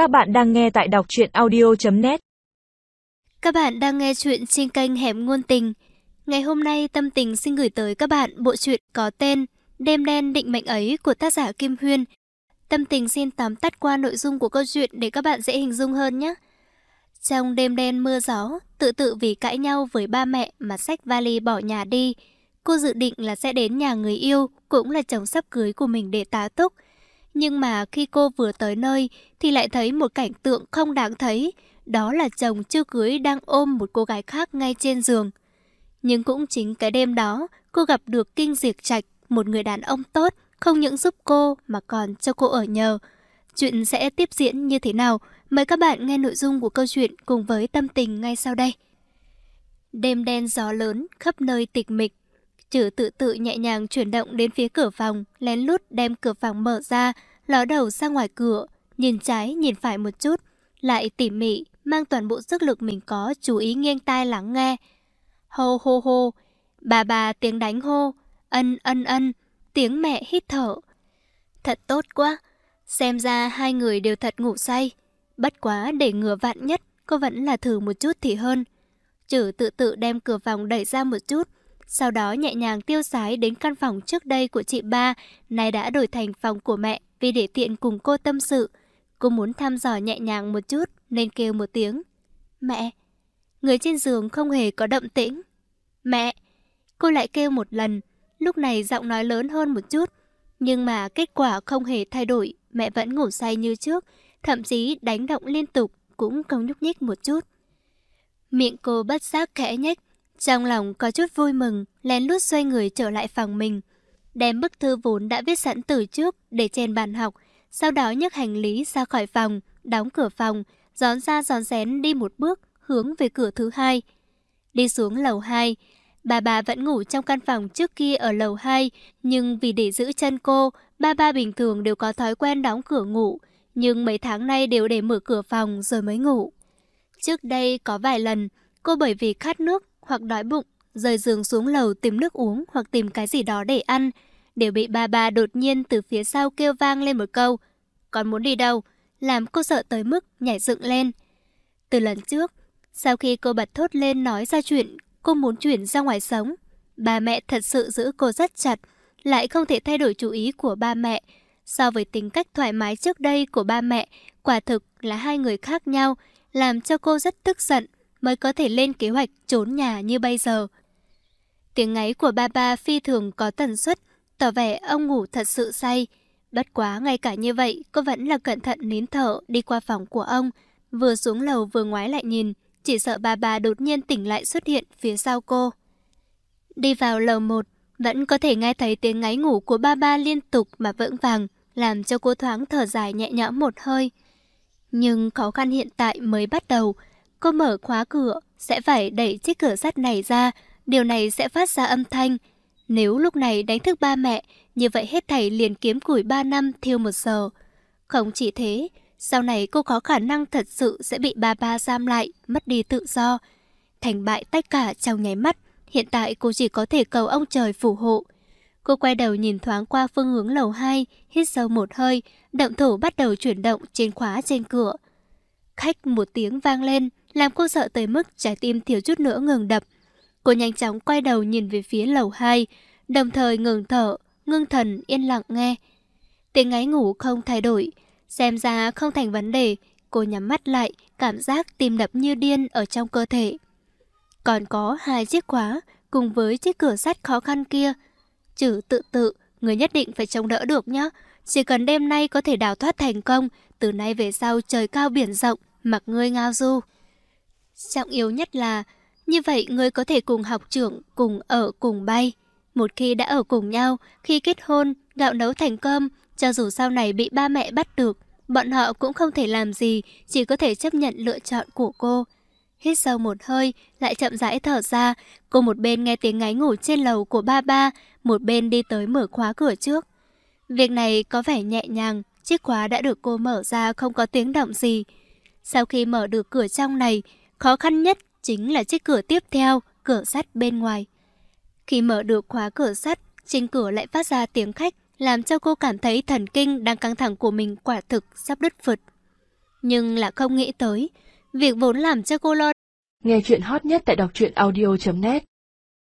Các bạn đang nghe tại đọc truyện audio.net Các bạn đang nghe chuyện trên kênh Hẻm Ngôn Tình. Ngày hôm nay Tâm Tình xin gửi tới các bạn bộ truyện có tên Đêm đen định mệnh ấy của tác giả Kim Huyên. Tâm Tình xin tóm tắt qua nội dung của câu chuyện để các bạn dễ hình dung hơn nhé. Trong đêm đen mưa gió, tự tự vì cãi nhau với ba mẹ mà xách vali bỏ nhà đi. Cô dự định là sẽ đến nhà người yêu, cũng là chồng sắp cưới của mình để tá túc. Nhưng mà khi cô vừa tới nơi thì lại thấy một cảnh tượng không đáng thấy. Đó là chồng chưa cưới đang ôm một cô gái khác ngay trên giường. Nhưng cũng chính cái đêm đó, cô gặp được Kinh Diệt Trạch, một người đàn ông tốt, không những giúp cô mà còn cho cô ở nhờ. Chuyện sẽ tiếp diễn như thế nào? Mời các bạn nghe nội dung của câu chuyện cùng với tâm tình ngay sau đây. Đêm đen gió lớn, khắp nơi tịch mịch. Chử tự tự nhẹ nhàng chuyển động đến phía cửa phòng, lén lút đem cửa phòng mở ra, ló đầu ra ngoài cửa, nhìn trái nhìn phải một chút, lại tỉ mỉ, mang toàn bộ sức lực mình có chú ý nghiêng tai lắng nghe. Hô hô hô, bà bà tiếng đánh hô, ân ân ân, tiếng mẹ hít thở. Thật tốt quá, xem ra hai người đều thật ngủ say. Bất quá để ngừa vạn nhất, cô vẫn là thử một chút thì hơn. Chử tự tự đem cửa phòng đẩy ra một chút, sau đó nhẹ nhàng tiêu sái đến căn phòng trước đây của chị ba, nay đã đổi thành phòng của mẹ vì để tiện cùng cô tâm sự. Cô muốn thăm dò nhẹ nhàng một chút nên kêu một tiếng. Mẹ! Người trên giường không hề có động tĩnh. Mẹ! Cô lại kêu một lần, lúc này giọng nói lớn hơn một chút. Nhưng mà kết quả không hề thay đổi, mẹ vẫn ngủ say như trước, thậm chí đánh động liên tục cũng không nhúc nhích một chút. Miệng cô bất giác khẽ nhếch, trong lòng có chút vui mừng, lén lút xoay người trở lại phòng mình. Đem bức thư vốn đã viết sẵn từ trước để trên bàn học, sau đó nhấc hành lý ra khỏi phòng, đóng cửa phòng, gión ra gión rén đi một bước, hướng về cửa thứ hai. Đi xuống lầu 2, bà bà vẫn ngủ trong căn phòng trước kia ở lầu 2, nhưng vì để giữ chân cô, ba ba bình thường đều có thói quen đóng cửa ngủ, nhưng mấy tháng nay đều để mở cửa phòng rồi mới ngủ. Trước đây có vài lần, cô bởi vì khát nước hoặc đói bụng, rời giường xuống lầu tìm nước uống hoặc tìm cái gì đó để ăn, đều bị ba ba đột nhiên từ phía sau kêu vang lên một câu. Con muốn đi đâu? Làm cô sợ tới mức nhảy dựng lên. Từ lần trước, sau khi cô bật thốt lên nói ra chuyện cô muốn chuyển ra ngoài sống, ba mẹ thật sự giữ cô rất chặt, lại không thể thay đổi chủ ý của ba mẹ. So với tính cách thoải mái trước đây của ba mẹ, quả thực là hai người khác nhau, làm cho cô rất tức giận mới có thể lên kế hoạch trốn nhà như bây giờ. Tiếng ngáy của ba ba phi thường có tần suất, tỏ vẻ ông ngủ thật sự say. Bất quá ngay cả như vậy, cô vẫn là cẩn thận nín thở đi qua phòng của ông, vừa xuống lầu vừa ngoái lại nhìn, chỉ sợ ba ba đột nhiên tỉnh lại xuất hiện phía sau cô. Đi vào lầu một, vẫn có thể nghe thấy tiếng ngáy ngủ của ba ba liên tục mà vững vàng, làm cho cô thoáng thở dài nhẹ nhõm một hơi. Nhưng khó khăn hiện tại mới bắt đầu, cô mở khóa cửa, sẽ phải đẩy chiếc cửa sắt này ra, điều này sẽ phát ra âm thanh. Nếu lúc này đánh thức ba mẹ, như vậy hết thảy liền kiếm củi 3 năm thiêu một giờ. Không chỉ thế, sau này cô có khả năng thật sự sẽ bị ba ba giam lại, mất đi tự do. Thành bại tất cả trong nháy mắt, hiện tại cô chỉ có thể cầu ông trời phù hộ. Cô quay đầu nhìn thoáng qua phương hướng lầu 2, hít sâu một hơi, động thủ bắt đầu chuyển động trên khóa trên cửa. Khách một tiếng vang lên, làm cô sợ tới mức trái tim thiếu chút nữa ngừng đập. Cô nhanh chóng quay đầu nhìn về phía lầu 2, đồng thời ngừng thở, ngưng thần yên lặng nghe. Tiếng ngáy ngủ không thay đổi, xem ra không thành vấn đề, cô nhắm mắt lại, cảm giác tim đập như điên ở trong cơ thể. Còn có hai chiếc khóa cùng với chiếc cửa sắt khó khăn kia. Chữ tự tự, người nhất định phải chống đỡ được nhé. Chỉ cần đêm nay có thể đào thoát thành công, từ nay về sau trời cao biển rộng, mặc ngươi ngao du. Trọng yếu nhất là, như vậy người có thể cùng học trưởng, cùng ở, cùng bay. Một khi đã ở cùng nhau, khi kết hôn, gạo nấu thành cơm, cho dù sau này bị ba mẹ bắt được, bọn họ cũng không thể làm gì, chỉ có thể chấp nhận lựa chọn của cô. Hít sâu một hơi, lại chậm rãi thở ra, cô một bên nghe tiếng ngáy ngủ trên lầu của ba ba, một bên đi tới mở khóa cửa trước. Việc này có vẻ nhẹ nhàng, chiếc khóa đã được cô mở ra không có tiếng động gì. Sau khi mở được cửa trong này, khó khăn nhất chính là chiếc cửa tiếp theo, cửa sắt bên ngoài. Khi mở được khóa cửa sắt, trên cửa lại phát ra tiếng khách, làm cho cô cảm thấy thần kinh đang căng thẳng của mình quả thực sắp đứt phật. Nhưng là không nghĩ tới, việc vốn làm cho cô lo. Nghe chuyện hot nhất tại đọc truyện audio.net